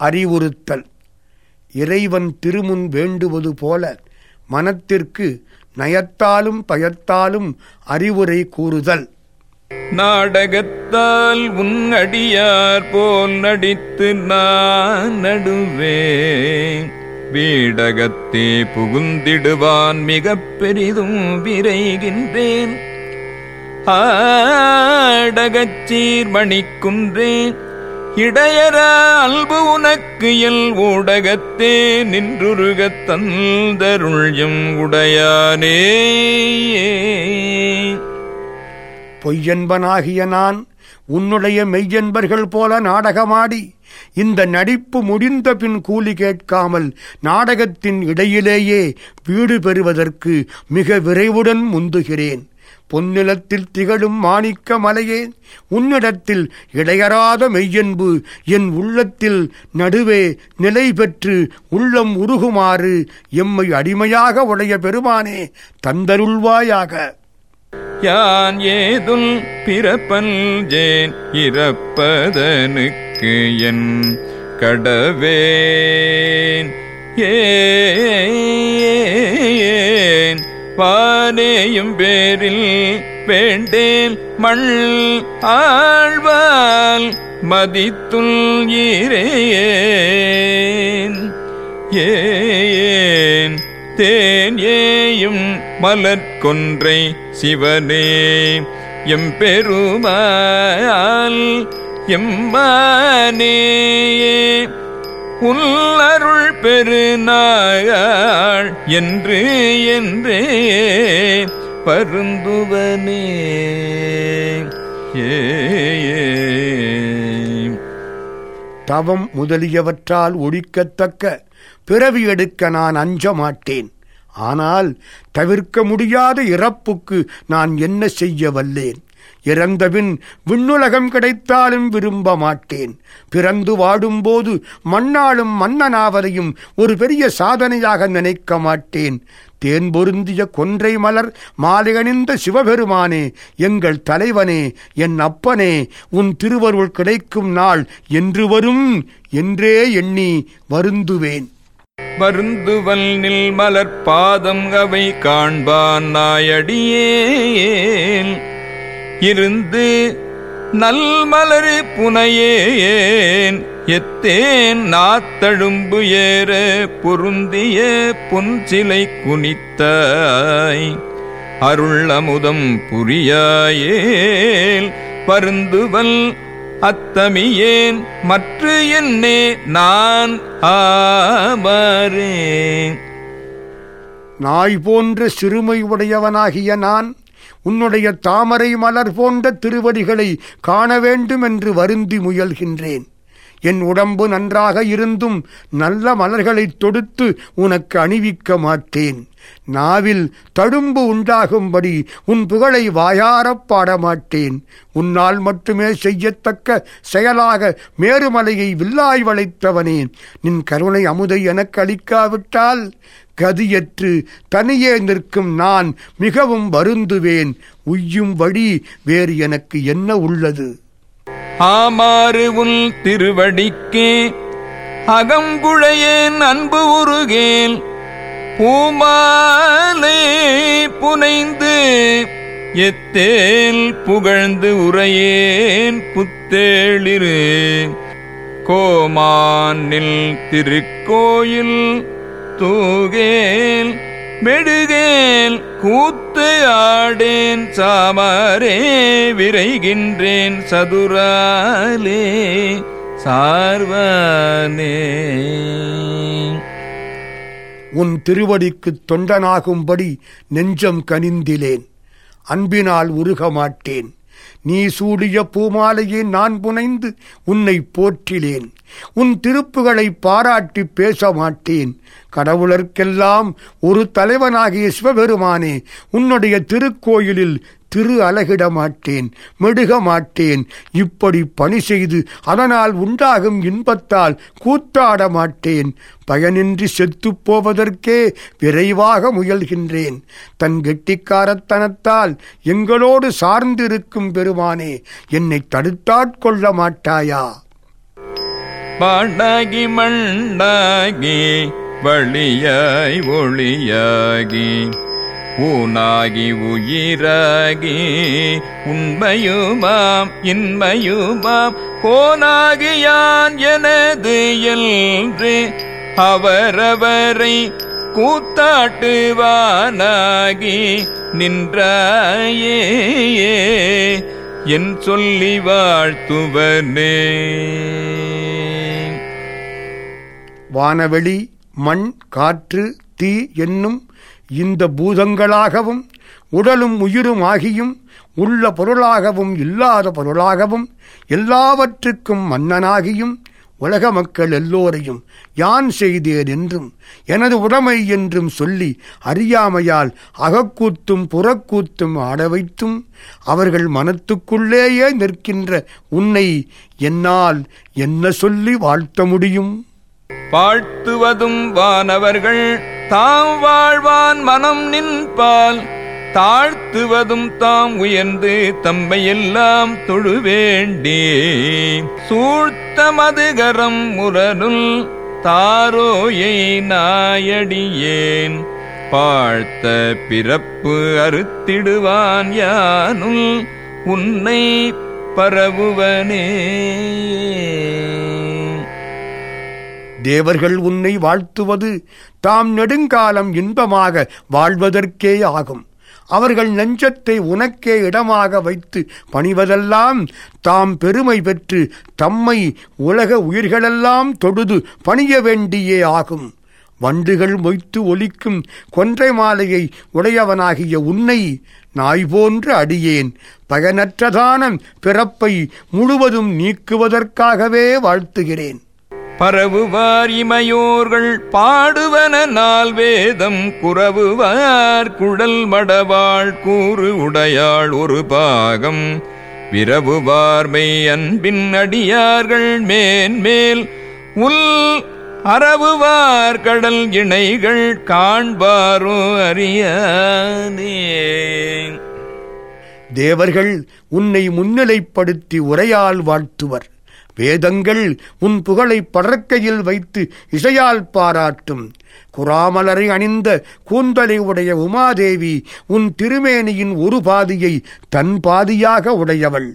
அறிவுறுத்தல் இறைவன் திருமுன் வேண்டுவது போல மனத்திற்கு நயத்தாலும் பயத்தாலும் அறிவுரை கூறுதல் நாடகத்தால் உன் அடியார் போல் நடித்து நான் நடுவேன் வீடகத்தே புகுந்திடுவான் மிக பெரிதும் விரைகின்றேன் ஆடகச்சீர் மணிக்குன்றேன் இடையர அல்பு உனக்கு எல் ஊடகத்தே நின்றுருகத் தந்தருள்யம் உடையானே. பொய்யன்பனாகிய நான் உன்னுடைய மெய்யன்பர்கள் போல நாடகமாடி இந்த நடிப்பு முடிந்த பின் கூலி கேட்காமல் நாடகத்தின் இடையிலேயே வீடு பெறுவதற்கு மிக விரைவுடன் முந்துகிறேன். பொன்னிலத்தில் திகழும் மாணிக்க மலையே உன்னிடத்தில் இடையறாத மெய்யன்பு என் உள்ளத்தில் நடுவே நிலை பெற்று உள்ளம் உருகுமாறு எம்மை அடிமையாக உடைய பெருமானே தந்தருள்வாயாக. யான் ஏதும் பிறப்பல் ஜேன் இறப்பதனுக்கு என் கடவேன். ஏன் வானேயும் பேரில் வேண்டேன் மண் ஆழ்வால் மதித்துள் ஈரேன். ஏன் தேன் ஏயும் மலர்கொன்றை சிவனே? எம்பெருமால் எம்மானே உள்ளருள் பெருநாள் என்று என்றே பருந்துவனே. ஏ. தவம் முதலியவற்றால் ஒழிக்கத்தக்க பிறவி எடுக்க நான் அஞ்ச மாட்டேன். ஆனால் தவிர்க்க முடியாத இறப்புக்கு நான் என்ன செய்ய வல்லேன்? இறந்தபின் விண்ணுலகம் கிடைத்தாலும் விரும்ப மாட்டேன் பிறந்து வாடும்போது மண்ணாளும் மன்னனாவதையும் ஒரு பெரிய சாதனையாக நினைக்க மாட்டேன். தேன் பொருந்திய கொன்றை மலர் மாலையணிந்த சிவபெருமானே எங்கள் தலைவனே என் அப்பனே உன் திருவருள் கிடைக்கும் நாள் என்று வரும் என்றே எண்ணி வருந்துவேன். வருந்துவல் நில் மலர் பாதம் அவை காண்பான் நாயடியேன். இருந்து நல்மலர் புனையேன். எத்தேன் நாத்தழும்பு ஏற பொருந்திய பொன்சிலை குனித்தாய். அருள்ளமுதம் புரியாயேல் பருந்துவல் அத்தமியேன். மற்ற என்னே நான் ஆமாறேன் நாய் போன்ற சிறுமை உடையவனாகிய நான் உன்னுடைய தாமரை மலர் போன்ற திருவடிகளை காண வேண்டும் என்று வருந்தி முயல்கின்றேன். என் உடம்பு நன்றாக இருந்தும் நல்ல மலர்களைத் தொடுத்து உனக்கு அணிவிக்க மாட்டேன். நாவில் தழும்பு உண்டாகும்படி உன் புகழை வாயாரப் பாட மாட்டேன் உன்னால் மட்டுமே செய்யத்தக்க செயலாக மேருமலையை வில்லாய் வளைத்தவனேன் நின் கருணை அமுதை எனக்கு அளிக்காவிட்டால் கதியற்று தனியே நிற்கும் நான் மிகவும் வருந்துவேன். உய்யும் வழி வேறு எனக்கு என்ன உள்ளது? ஆமாறு உள் திருவடிக்கே அகங்குழையேன் அன்பு உருகேன் பூமாலே புனைந்து எத்தேல் புகழ்ந்து உரையேன் புத்தேளிரு. கோமானில் திருக்கோயில் தூகேல் மெடுகேல் கூத்து ஆடேன் சாமரே விரைகின்றேன் சதுராலே சார்வனே. உன் திருவடிக்குத் தொண்டனாகும்படி நெஞ்சம் கனிந்திலேன் அன்பினால் உருக மாட்டேன். நீ சூடிய பூமாலையை நான் புனைந்து உன்னை போற்றிலேன். உன் திருப்புகளை பாராட்டி பேச மாட்டேன். கடவுளர்க்கெல்லாம் ஒரு தலைவனாகிய சிவபெருமானே உன்னுடைய திருக்கோயிலில் திரு அலகிட மாட்டேன் மெடுக மாட்டேன். இப்படி பணி செய்து அதனால் உண்டாகும் இன்பத்தால் கூத்தாட மாட்டேன். பயனின்றி செத்துப் போவதற்கே விரைவாக முயல்கின்றேன். தன் கெட்டிக்காரத்தனத்தால் எங்களோடு சார்ந்திருக்கும் பெருமானே என்னை தடுத்தாட்கொள்ள மாட்டாயா? பாண்டாகி மண்டாகி வழியாய் ஒளியாகி ஊனாகி உயிராகி உண்மையுமாம் இன்மையுமாம் கோனாகியான் எனது என்று அவரவரை கூத்தாட்டுவானாகி நின்றாயே என் சொல்லி வாழ்த்துவனே. வானவெளி மண் காற்று தீ என்னும் இந்த பூதங்களாகவும் உடலும் உயிரும் ஆகியும் உள்ள பொருளாகவும் இல்லாத பொருளாகவும் எல்லாவற்றுக்கும் மன்னனாகியும் உலக மக்கள் எல்லோரையும் யான் செய்தேன் என்றும் எனது உடைமை என்றும் சொல்லி அறியாமையால் அகக்கூத்தும் புறக்கூத்தும் ஆட வைத்தும் அவர்கள் மனத்துக்குள்ளேயே நிற்கின்ற உன்னை என்னால் என்ன சொல்லி வாழ்த்த முடியும்? வாழ்த்துவதும் வானவர்கள். தாம் வாழ்வான் மனம் நின்பால் தாழ்த்துவதும் தாம் உயர்ந்து தம்மையெல்லாம் தொழுவேண்டே. சூழ்த்த மதுகரம் முரனுள் தாரோயை நாயடியேன். பாழ்த்த பிறப்பு அறுத்திடுவான் யானுள் உன்னை பரவுவனே. தேவர்கள் உன்னை வாழ்த்துவது தாம் நெடுங்காலம் இன்பமாக வாழ்வதற்கே ஆகும். அவர்கள் நெஞ்சத்தை உனக்கே இடமாக வைத்து பணிவதெல்லாம் தாம் பெருமை பெற்று தம்மை உலக உயிர்களெல்லாம் தொடுது பணிய வேண்டியே ஆகும். வண்டுகள் மொய்த்து ஒலிக்கும் கொன்றை மாலையை உடையவனாகிய உன்னை நாய் போன்று அடியேன். பயனற்றதான பிறப்பை முழுவதும் நீக்குவதற்காகவே வாழ்த்துகிறேன். பரவுவார் இமையோர்கள் பாடுவன நாள் வேதம் குறவுவார் குழல் மடவாள் கூறு உடையாள் ஒரு பாகம். விரவுவார்மை அன்பின் அடியார்கள் மேன்மேல் உல் அறவுவார் கடல் இணைகள் காண்பாரோ அறியானே தேவர்கள் உன்னை முன்னிலைப்படுத்தி உரையால் வாழ்த்துவர். வேதங்கள் உன் புகழை படற்கையில் வைத்து இசையால் பாராட்டும். குராமலரை அணிந்த கூந்தலை உடைய உமாதேவி உன் திருமேனியின் ஒரு பாதியை தன் பாதியாக உடையவள்.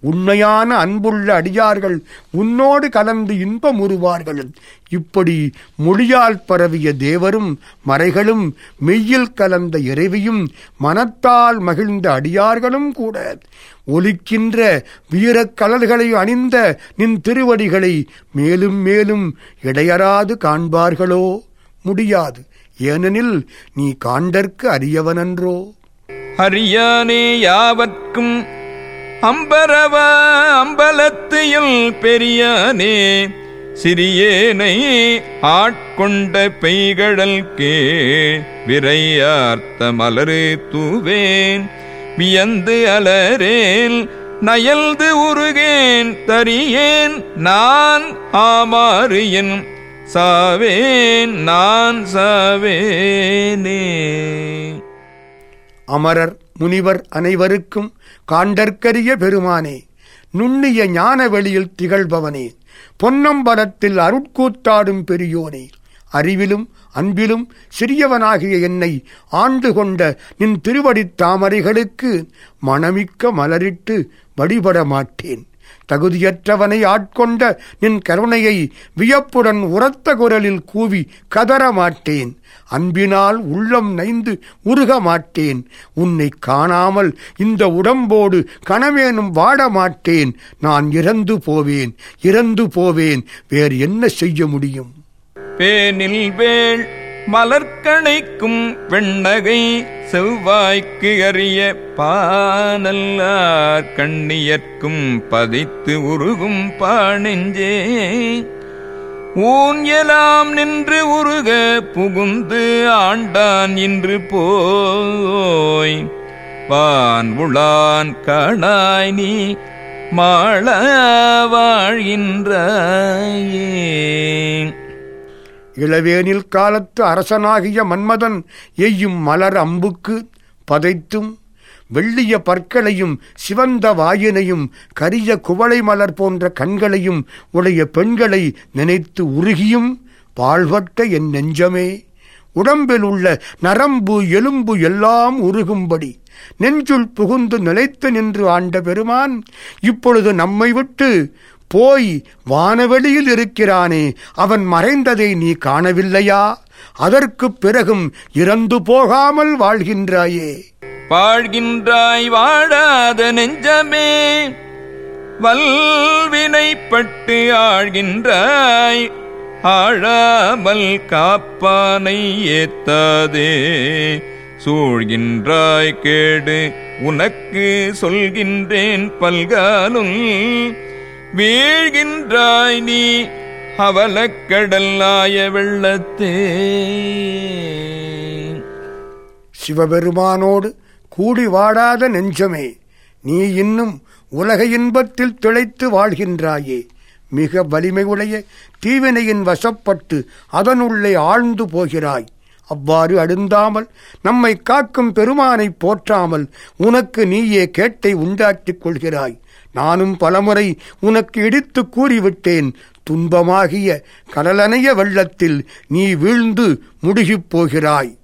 உண்மையான அன்புள்ள அடியார்கள் உன்னோடு கலந்து இன்பம் உருவார்கள். இப்படி மொழியால் பரவிய தேவரும் மறைகளும் மெய்யில் கலந்த இறைவியும் மனத்தால் மகிழ்ந்த அடியார்களும் கூட ஒலிக்கின்ற வீரக் கலல்களை அணிந்த நின் திருவடிகளை மேலும் மேலும் இடையறாது காண்பார்களோ? முடியாது. ஏனெனில் நீ காண்டற்கு அரியவனன்றோ? அரியானே யாவர்க்கும் அம்பரவ அம்பலத்தையில் பெரியானே சிறியேனை ஆட்கொண்ட பெய்கடல் கே விரையார்த்த மலரு தூவேன். வியந்து அலரேன் நயல்து உருகேன் தரியேன் நான் ஆமாறு என் சாவேன் நான் சாவேனே. அமரர் முனிவர் அனைவருக்கும் காண்டற்கரிய பெருமானே நுண்ணிய ஞான வெளியில் திகழ்பவனே பொன்னம்பலத்தில் அருட்கூத்தாடும் பெரியோனே அறிவிலும் அன்பிலும் சிறியவனாகிய என்னை ஆண்டு கொண்ட நின் திருவடித் தாமரைகளுக்கு மணமிக்க மலரிட்டு வழிபட மாட்டேன். தகுதியற்றவனை ஆட்கொண்ட நின் கருணையை வியப்புடன் உரத்த குரலில் கூவி கதற மாட்டேன். அன்பினால் உள்ளம் நைந்து உருக மாட்டேன். உன்னை காணாமல் இந்த உடம்போடு கனவேனும் வாட மாட்டேன். நான் இறந்து போவேன் இறந்து போவேன். வேறு என்ன செய்ய முடியும்? பேனில் வேள் மலர்கணைக்கும் வெண்ணகை செவ்வாய்க்கு அறிய பானல்லார் கண்ணியற்கும் பதித்து உருகும் பாணெஞ்சே ஊன் எலாம் நின்று உருக புகுந்து ஆண்டான் இன்று போய். பான் உளான் காணாய் நீ மாள வாழ்கின்றாயே. இளவேனில் காலத்து அரசனாகிய மன்மதன் எய்யும் மலர் அம்புக்கு பதைத்தும் வெள்ளிய பற்களையும் சிவந்த வாயினையும் கரிய குவளை மலர் போன்ற கண்களையும் உடைய பெண்களை நினைத்து உருகியும் பாழ்பட்ட என் நெஞ்சமே. உடம்பில் உள்ள நரம்பு எலும்பு எல்லாம் உருகும்படி நெஞ்சுள் புகுந்து நிலைத்து நின்று ஆண்ட பெருமான் இப்பொழுது நம்மை விட்டு போய் வானவெளியில் இருக்கிறானே அவன் மறைந்ததை நீ காணவில்லையா? அதற்குப் பிறகும் இறந்து போகாமல் வாழ்கின்றாயே. வாழ்கின்றாய் வாழாத நெஞ்சமே வல்வினைப்பட்டு ஆழ்கின்றாய் ஆழாமல் காப்பானை ஏத்தாதே. சூழ்கின்றாய் கேடு உனக்கு சொல்கின்றேன் பல்காலும் வீழ்கின்றாய் நீ அவலக்கடல்லாய வெள்ளத்தே. சிவபெருமானோடு கூடி வாடாத நெஞ்சமே நீ இன்னும் உலக இன்பத்தில் திளைத்து வாழ்கின்றாயே. மிக வலிமை உடைய தீவினையின் வசப்பட்டு அதனுள்ளே ஆழ்ந்து போகிறாய். அவ்வாறு அழுந்தாமல் நம்மை காக்கும் பெருமானை போற்றாமல் உனக்கு நீயே கேட்டை உண்டாக்கிக் கொள்கிறாய். நானும் பலமுறை உனக்கு இடித்து கூறிவிட்டேன். துன்பமாகிய கடலனைய வெள்ளத்தில் நீ வீழ்ந்து முடுகிப் போகிறாய்.